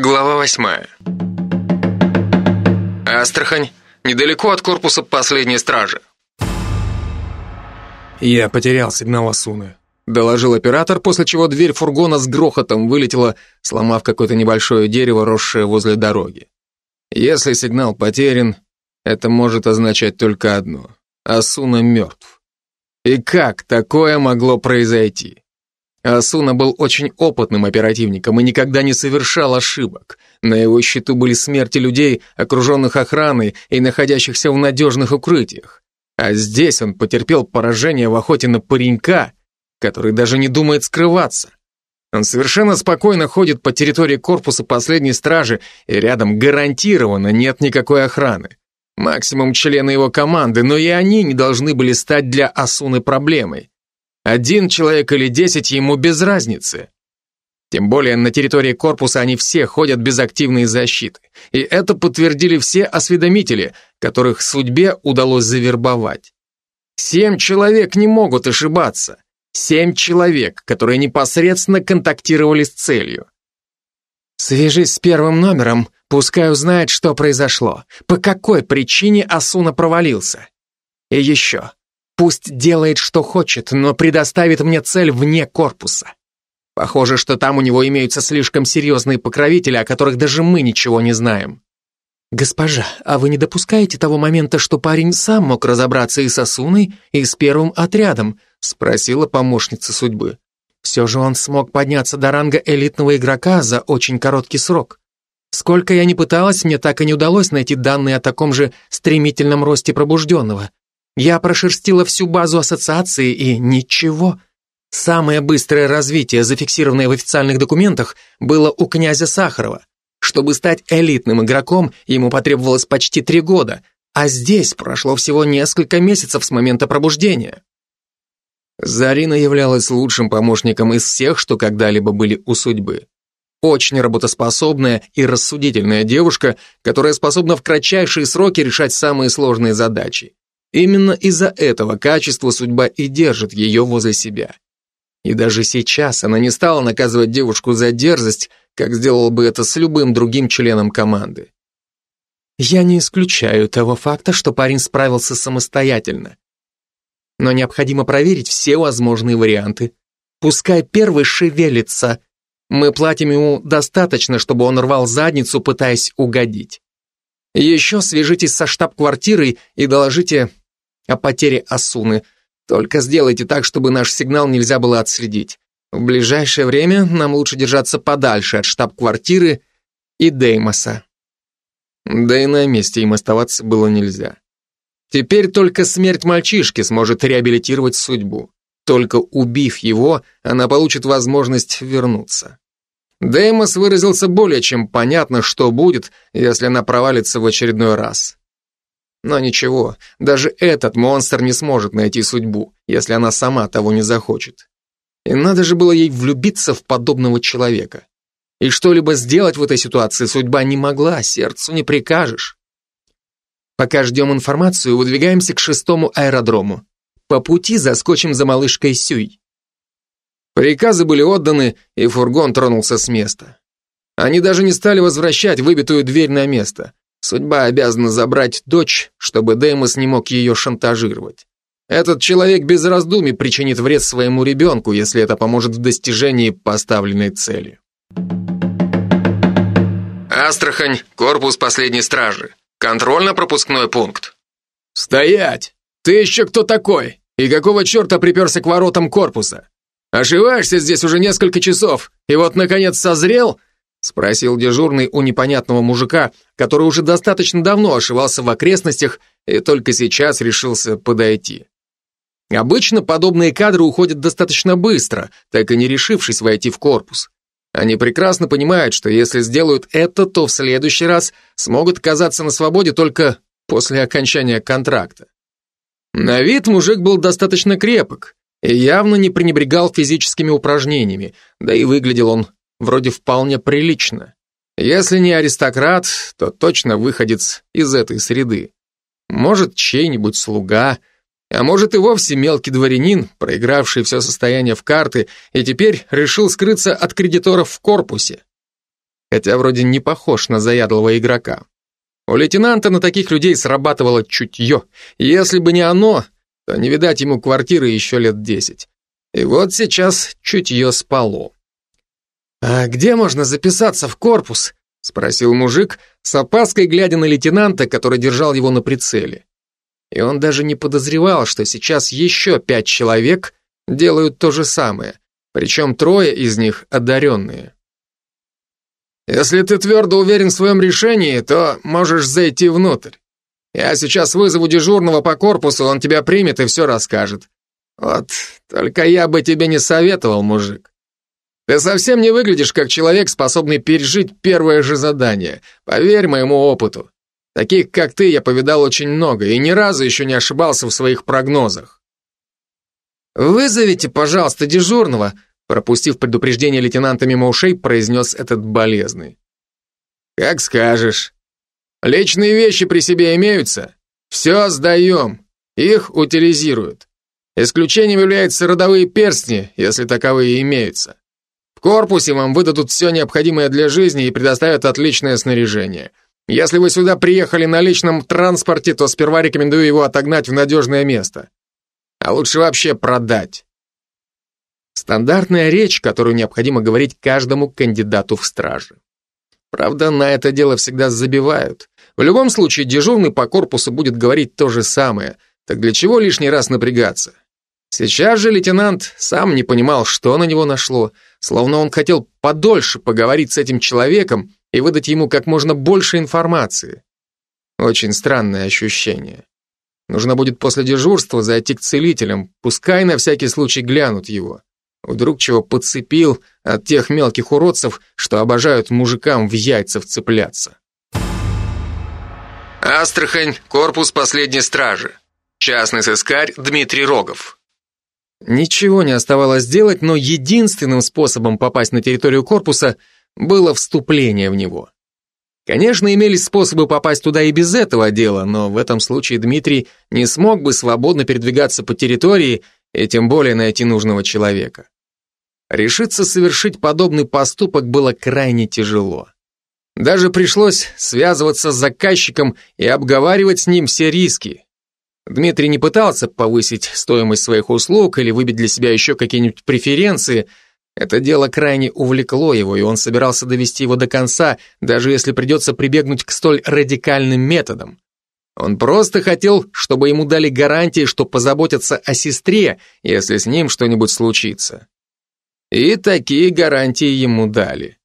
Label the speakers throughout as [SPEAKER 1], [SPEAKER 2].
[SPEAKER 1] Глава восьмая. Астрахань, недалеко от корпуса последней стражи.
[SPEAKER 2] «Я потерял сигнал Асуны», — доложил оператор, после чего дверь фургона с грохотом вылетела, сломав какое-то небольшое дерево, росшее возле дороги. Если сигнал потерян, это может означать только одно — Асуна мертв. И как такое могло произойти? Асуна был очень опытным оперативником и никогда не совершал ошибок. На его счету были смерти людей, окруженных охраной и находящихся в надежных укрытиях. А здесь он потерпел поражение в охоте на паренька, который даже не думает скрываться. Он совершенно спокойно ходит по территории корпуса последней стражи, и рядом гарантированно нет никакой охраны. Максимум члены его команды, но и они не должны были стать для Асуны проблемой. Один человек или десять ему без разницы. Тем более на территории корпуса они все ходят без активной защиты. И это подтвердили все осведомители, которых судьбе удалось завербовать. Семь человек не могут ошибаться. Семь человек, которые непосредственно контактировали с целью. Свяжись с первым номером, пускай узнает, что произошло, по какой причине Асуна провалился. И еще, Пусть делает, что хочет, но предоставит мне цель вне корпуса. Похоже, что там у него имеются слишком серьезные покровители, о которых даже мы ничего не знаем. Госпожа, а вы не допускаете того момента, что парень сам мог разобраться и с Асуной, и с первым отрядом? Спросила помощница судьбы. Все же он смог подняться до ранга элитного игрока за очень короткий срок. Сколько я ни пыталась, мне так и не удалось найти данные о таком же стремительном росте пробужденного. Я прошерстила всю базу ассоциации и ничего. Самое быстрое развитие, зафиксированное в официальных документах, было у князя Сахарова. Чтобы стать элитным игроком, ему потребовалось почти три года, а здесь прошло всего несколько месяцев с момента пробуждения. Зарина являлась лучшим помощником из всех, что когда-либо были у судьбы. Очень работоспособная и рассудительная девушка, которая способна в кратчайшие сроки решать самые сложные задачи. Именно из-за этого качества судьба и держит ее возле себя. И даже сейчас она не стала наказывать девушку за дерзость, как сделал бы это с любым другим членом команды. Я не исключаю того факта, что парень справился самостоятельно. Но необходимо проверить все возможные варианты. Пускай первый шевелится. Мы платим ему достаточно, чтобы он рвал задницу, пытаясь угодить. Еще свяжитесь со штаб-квартирой и доложите о потере Асуны. Только сделайте так, чтобы наш сигнал нельзя было отследить. В ближайшее время нам лучше держаться подальше от штаб-квартиры и Деймоса. Да и на месте им оставаться было нельзя. Теперь только смерть мальчишки сможет реабилитировать судьбу. Только убив его, она получит возможность вернуться. Деймос выразился более чем понятно, что будет, если она провалится в очередной раз. Но ничего, даже этот монстр не сможет найти судьбу, если она сама того не захочет. И надо же было ей влюбиться в подобного человека. И что-либо сделать в этой ситуации судьба не могла, сердцу не прикажешь. Пока ждем информацию, выдвигаемся к шестому аэродрому. По пути заскочим за малышкой Сюй. Приказы были отданы, и фургон тронулся с места. Они даже не стали возвращать выбитую дверь на место. Судьба обязана забрать дочь, чтобы Деймос не мог ее шантажировать. Этот человек без раздумий причинит вред своему ребенку, если это поможет в достижении поставленной цели.
[SPEAKER 1] Астрахань, корпус последней стражи. Контрольно-пропускной пункт.
[SPEAKER 2] Стоять! Ты еще кто такой? И какого черта приперся к воротам корпуса? Ошиваешься здесь уже несколько часов, и вот, наконец, созрел Спросил дежурный у непонятного мужика, который уже достаточно давно ошивался в окрестностях и только сейчас решился подойти. Обычно подобные кадры уходят достаточно быстро, так и не решившись войти в корпус. Они прекрасно понимают, что если сделают это, то в следующий раз смогут оказаться на свободе только после окончания контракта. На вид мужик был достаточно крепок и явно не пренебрегал физическими упражнениями, да и выглядел он вроде вполне прилично. Если не аристократ, то точно выходец из этой среды. Может, чей-нибудь слуга, а может и вовсе мелкий дворянин, проигравший все состояние в карты и теперь решил скрыться от кредиторов в корпусе. хотя вроде не похож на заядлого игрока. У лейтенанта на таких людей срабатывало чутье. Если бы не оно, то не видать ему квартиры еще лет десять. И вот сейчас чутье спало. «А где можно записаться в корпус?» — спросил мужик, с опаской глядя на лейтенанта, который держал его на прицеле. И он даже не подозревал, что сейчас еще пять человек делают то же самое, причем трое из них одаренные. «Если ты твердо уверен в своем решении, то можешь зайти внутрь. Я сейчас вызову дежурного по корпусу, он тебя примет и все расскажет. Вот, только я бы тебе не советовал, мужик. Ты совсем не выглядишь как человек, способный пережить первое же задание. Поверь моему опыту. Таких, как ты, я повидал очень много и ни разу еще не ошибался в своих прогнозах. «Вызовите, пожалуйста, дежурного», пропустив предупреждение лейтенанта мимо ушей, произнес этот болезный. «Как скажешь. Личные вещи при себе имеются? Все сдаем. Их утилизируют. Исключением являются родовые перстни, если таковые имеются. Корпусе вам выдадут все необходимое для жизни и предоставят отличное снаряжение. Если вы сюда приехали на личном транспорте, то сперва рекомендую его отогнать в надежное место. А лучше вообще продать. Стандартная речь, которую необходимо говорить каждому кандидату в стражи. Правда, на это дело всегда забивают. В любом случае, дежурный по корпусу будет говорить то же самое, так для чего лишний раз напрягаться? Сейчас же лейтенант сам не понимал, что на него нашло, словно он хотел подольше поговорить с этим человеком и выдать ему как можно больше информации. Очень странное ощущение. Нужно будет после дежурства зайти к целителям, пускай на всякий случай глянут его. Вдруг чего подцепил от тех мелких уродцев, что обожают мужикам в яйца вцепляться.
[SPEAKER 1] Астрахань, корпус последней стражи. Частный сыскарь Дмитрий Рогов.
[SPEAKER 2] Ничего не оставалось делать, но единственным способом попасть на территорию корпуса было вступление в него. Конечно, имелись способы попасть туда и без этого дела, но в этом случае Дмитрий не смог бы свободно передвигаться по территории и тем более найти нужного человека. Решиться совершить подобный поступок было крайне тяжело. Даже пришлось связываться с заказчиком и обговаривать с ним все риски. Дмитрий не пытался повысить стоимость своих услуг или выбить для себя еще какие-нибудь преференции. Это дело крайне увлекло его, и он собирался довести его до конца, даже если придется прибегнуть к столь радикальным методам. Он просто хотел, чтобы ему дали гарантии, что позаботятся о сестре, если с ним что-нибудь случится. И такие гарантии ему дали.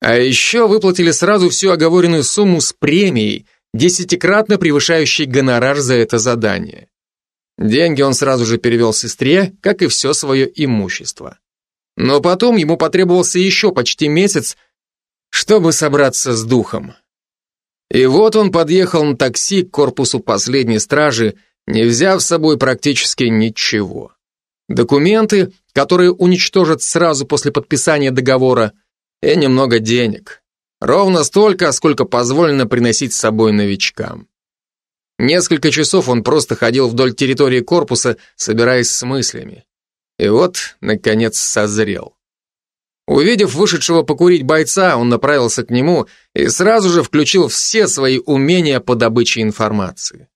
[SPEAKER 2] А еще выплатили сразу всю оговоренную сумму с премией, десятикратно превышающей гонорар за это задание. Деньги он сразу же перевел сестре, как и все свое имущество. Но потом ему потребовался еще почти месяц, чтобы собраться с духом. И вот он подъехал на такси к корпусу последней стражи, не взяв с собой практически ничего. Документы, которые уничтожат сразу после подписания договора, и немного денег. Ровно столько, сколько позволено приносить с собой новичкам. Несколько часов он просто ходил вдоль территории корпуса, собираясь с мыслями. И вот, наконец, созрел. Увидев вышедшего покурить бойца, он направился к нему и сразу же включил все свои умения по добыче информации.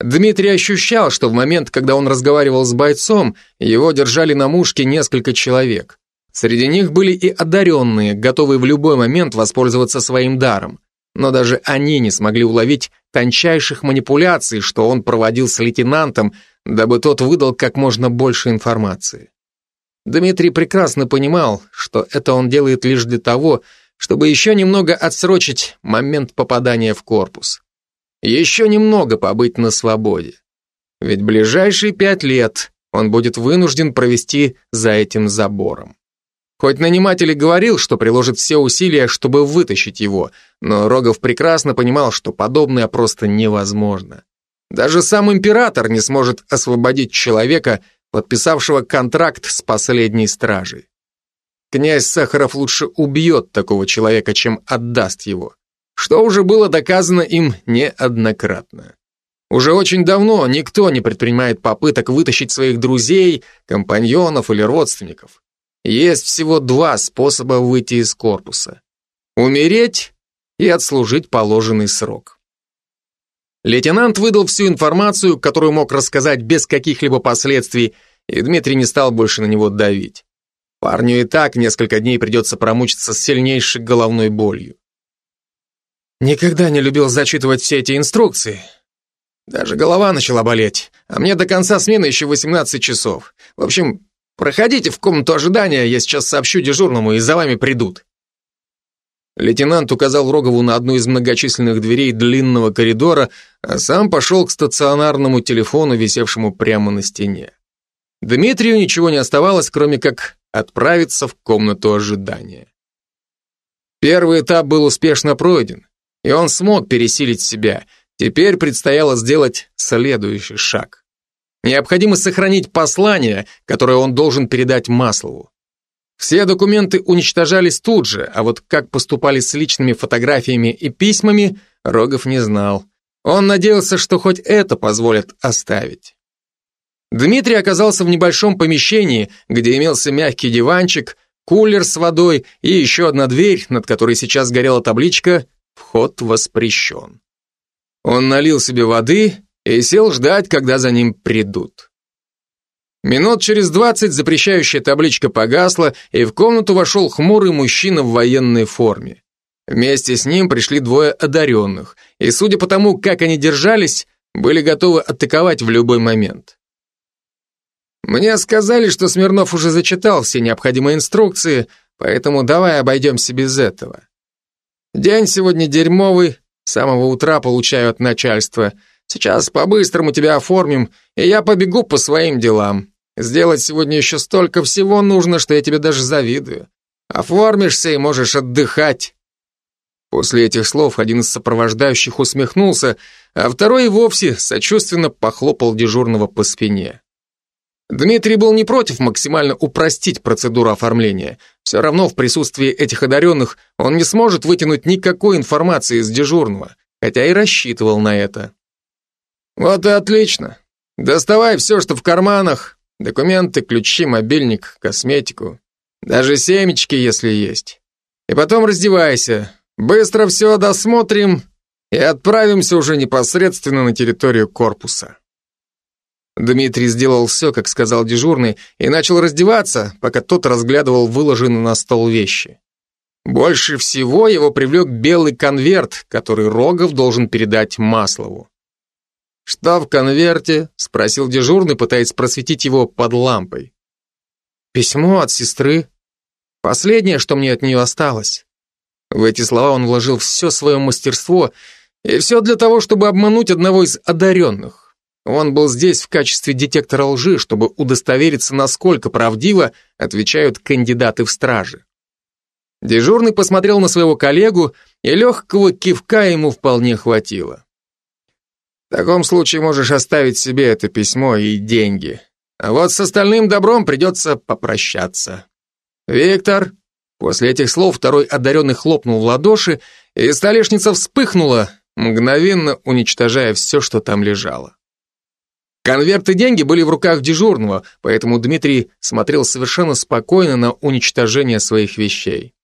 [SPEAKER 2] Дмитрий ощущал, что в момент, когда он разговаривал с бойцом, его держали на мушке несколько человек. Среди них были и одаренные, готовые в любой момент воспользоваться своим даром. Но даже они не смогли уловить тончайших манипуляций, что он проводил с лейтенантом, дабы тот выдал как можно больше информации. Дмитрий прекрасно понимал, что это он делает лишь для того, чтобы еще немного отсрочить момент попадания в корпус. Еще немного побыть на свободе. Ведь ближайшие пять лет он будет вынужден провести за этим забором. Хоть наниматель и говорил, что приложит все усилия, чтобы вытащить его, но Рогов прекрасно понимал, что подобное просто невозможно. Даже сам император не сможет освободить человека, подписавшего контракт с последней стражей. Князь Сахаров лучше убьет такого человека, чем отдаст его что уже было доказано им неоднократно. Уже очень давно никто не предпринимает попыток вытащить своих друзей, компаньонов или родственников. Есть всего два способа выйти из корпуса. умереть и отслужить положенный срок. Лейтенант выдал всю информацию, которую мог рассказать без каких-либо последствий, и Дмитрий не стал больше на него давить. Парню и так несколько дней придется промучиться с сильнейшей головной болью. Никогда не любил зачитывать все эти инструкции. Даже голова начала болеть, а мне до конца смены еще 18 часов. В общем, проходите в комнату ожидания, я сейчас сообщу дежурному, и за вами придут. Лейтенант указал Рогову на одну из многочисленных дверей длинного коридора, а сам пошел к стационарному телефону, висевшему прямо на стене. Дмитрию ничего не оставалось, кроме как отправиться в комнату ожидания. Первый этап был успешно пройден, и он смог пересилить себя. Теперь предстояло сделать следующий шаг. Необходимо сохранить послание, которое он должен передать Маслову. Все документы уничтожались тут же, а вот как поступали с личными фотографиями и письмами, Рогов не знал. Он надеялся, что хоть это позволят оставить. Дмитрий оказался в небольшом помещении, где имелся мягкий диванчик, кулер с водой и еще одна дверь, над которой сейчас горела табличка «Вход воспрещен». Он налил себе воды и сел ждать, когда за ним придут. Минут через двадцать запрещающая табличка погасла, и в комнату вошел хмурый мужчина в военной форме. Вместе с ним пришли двое одаренных, и судя по тому, как они держались, были готовы атаковать в любой момент. Мне сказали, что Смирнов уже зачитал все необходимые инструкции, поэтому давай обойдемся без этого. День сегодня дерьмовый, с самого утра получаю от начальства. Сейчас по-быстрому тебя оформим, и я побегу по своим делам. Сделать сегодня еще столько всего нужно, что я тебе даже завидую. Оформишься и можешь отдыхать. После этих слов один из сопровождающих усмехнулся, а второй вовсе сочувственно похлопал дежурного по спине. Дмитрий был не против максимально упростить процедуру оформления. Все равно в присутствии этих одаренных он не сможет вытянуть никакой информации из дежурного, хотя и рассчитывал на это. Вот и отлично. Доставай все, что в карманах, Документы, ключи, мобильник, косметику. Даже семечки, если есть. И потом раздевайся. Быстро все досмотрим и отправимся уже непосредственно на территорию корпуса. Дмитрий сделал все, как сказал дежурный, и начал раздеваться, пока тот разглядывал выложенные на стол вещи. Больше всего его привлек белый конверт, который Рогов должен передать Маслову. «Что в конверте?» — спросил дежурный, пытаясь просветить его под лампой. «Письмо от сестры. Последнее, что мне от нее осталось». В эти слова он вложил все свое мастерство, и все для того, чтобы обмануть одного из одаренных. Он был здесь в качестве детектора лжи, чтобы удостовериться, насколько правдиво отвечают кандидаты в стражи. Дежурный посмотрел на своего коллегу, и легкого кивка ему вполне хватило. В таком случае можешь оставить себе это письмо и деньги. А вот с остальным добром придется попрощаться. Виктор, после этих слов второй одаренный хлопнул в ладоши, и столешница вспыхнула, мгновенно уничтожая все, что там лежало. Конверт и деньги были в руках дежурного, поэтому Дмитрий смотрел совершенно спокойно на уничтожение своих вещей.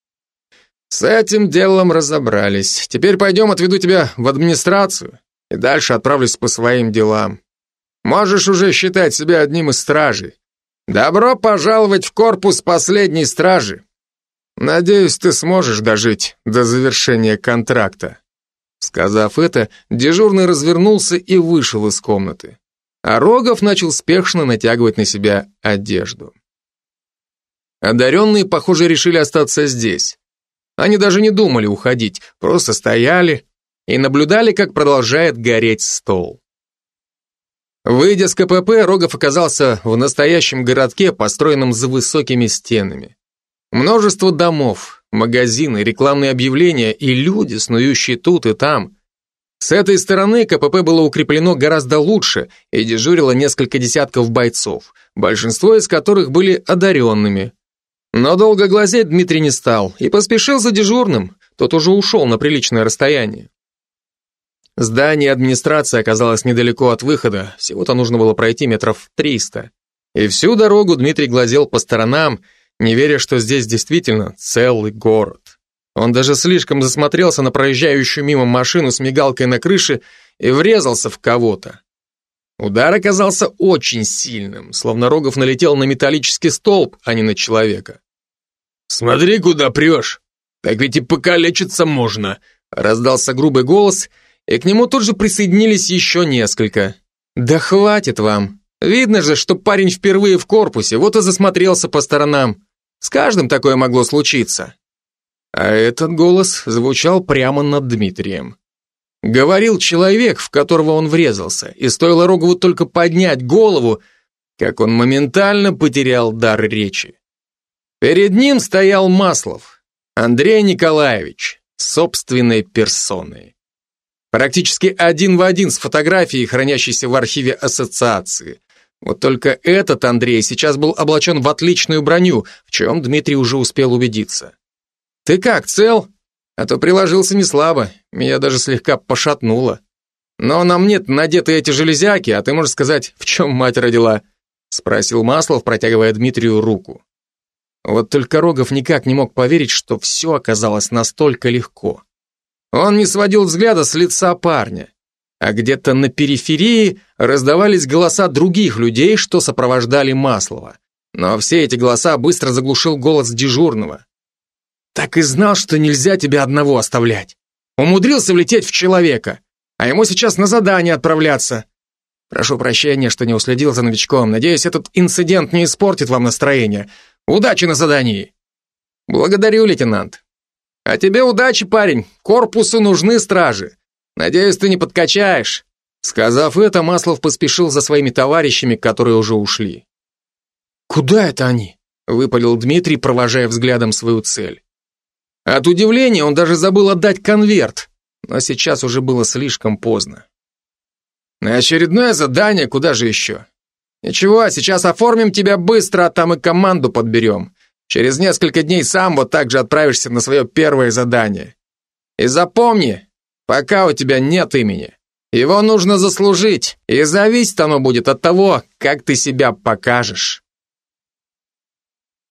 [SPEAKER 2] С этим делом разобрались. Теперь пойдем отведу тебя в администрацию и дальше отправлюсь по своим делам. Можешь уже считать себя одним из стражей. Добро пожаловать в корпус последней стражи. Надеюсь, ты сможешь дожить до завершения контракта. Сказав это, дежурный развернулся и вышел из комнаты. А Рогов начал спешно натягивать на себя одежду. Одаренные, похоже, решили остаться здесь. Они даже не думали уходить, просто стояли, и наблюдали, как продолжает гореть стол. Выйдя с КПП, Рогов оказался в настоящем городке, построенном за высокими стенами. Множество домов, магазины, рекламные объявления и люди, снующие тут и там. С этой стороны КПП было укреплено гораздо лучше и дежурило несколько десятков бойцов, большинство из которых были одаренными. Но долго глазеть Дмитрий не стал и поспешил за дежурным, тот уже ушел на приличное расстояние. Здание администрации оказалось недалеко от выхода, всего-то нужно было пройти метров триста. И всю дорогу Дмитрий глазел по сторонам, не веря, что здесь действительно целый город. Он даже слишком засмотрелся на проезжающую мимо машину с мигалкой на крыше и врезался в кого-то. Удар оказался очень сильным, словно Рогов налетел на металлический столб, а не на человека.
[SPEAKER 3] «Смотри, куда прешь! Так ведь и покалечиться можно!»
[SPEAKER 2] Раздался грубый голос, и к нему тут же присоединились еще несколько. «Да хватит вам! Видно же, что парень впервые в корпусе, вот и засмотрелся по сторонам. С каждым такое могло случиться». А этот голос звучал прямо над Дмитрием. Говорил человек, в которого он врезался, и стоило Рогову только поднять голову, как он моментально потерял дар речи. Перед ним стоял Маслов, Андрей Николаевич, собственной персоной. Практически один в один с фотографией, хранящейся в архиве ассоциации. Вот только этот Андрей сейчас был облачен в отличную броню, в чем Дмитрий уже успел убедиться. «Ты как, цел?» А то приложился не слабо, меня даже слегка пошатнуло. Но на мне надеты эти железяки, а ты можешь сказать, в чем мать родила?» Спросил Маслов, протягивая Дмитрию руку. Вот только Рогов никак не мог поверить, что все оказалось настолько легко. Он не сводил взгляда с лица парня, а где-то на периферии раздавались голоса других людей, что сопровождали Маслова. Но все эти голоса быстро заглушил голос дежурного. Так и знал, что нельзя тебя одного оставлять. Умудрился влететь в человека, а ему сейчас на задание отправляться. Прошу прощения, что не уследил за новичком. Надеюсь, этот инцидент не испортит вам настроение. Удачи на задании. Благодарю, лейтенант. А тебе удачи, парень. Корпусу нужны стражи. Надеюсь, ты не подкачаешь. Сказав это, Маслов поспешил за своими товарищами, которые уже ушли. Куда это они? выпалил Дмитрий, провожая взглядом свою цель. От удивления он даже забыл отдать конверт, но сейчас уже было слишком поздно. На очередное задание, куда же еще? Ничего, сейчас оформим тебя быстро, а там и команду подберем. Через несколько дней сам вот так же отправишься на свое первое задание. И запомни, пока у тебя нет имени, его нужно заслужить, и зависеть оно будет от того, как ты себя покажешь.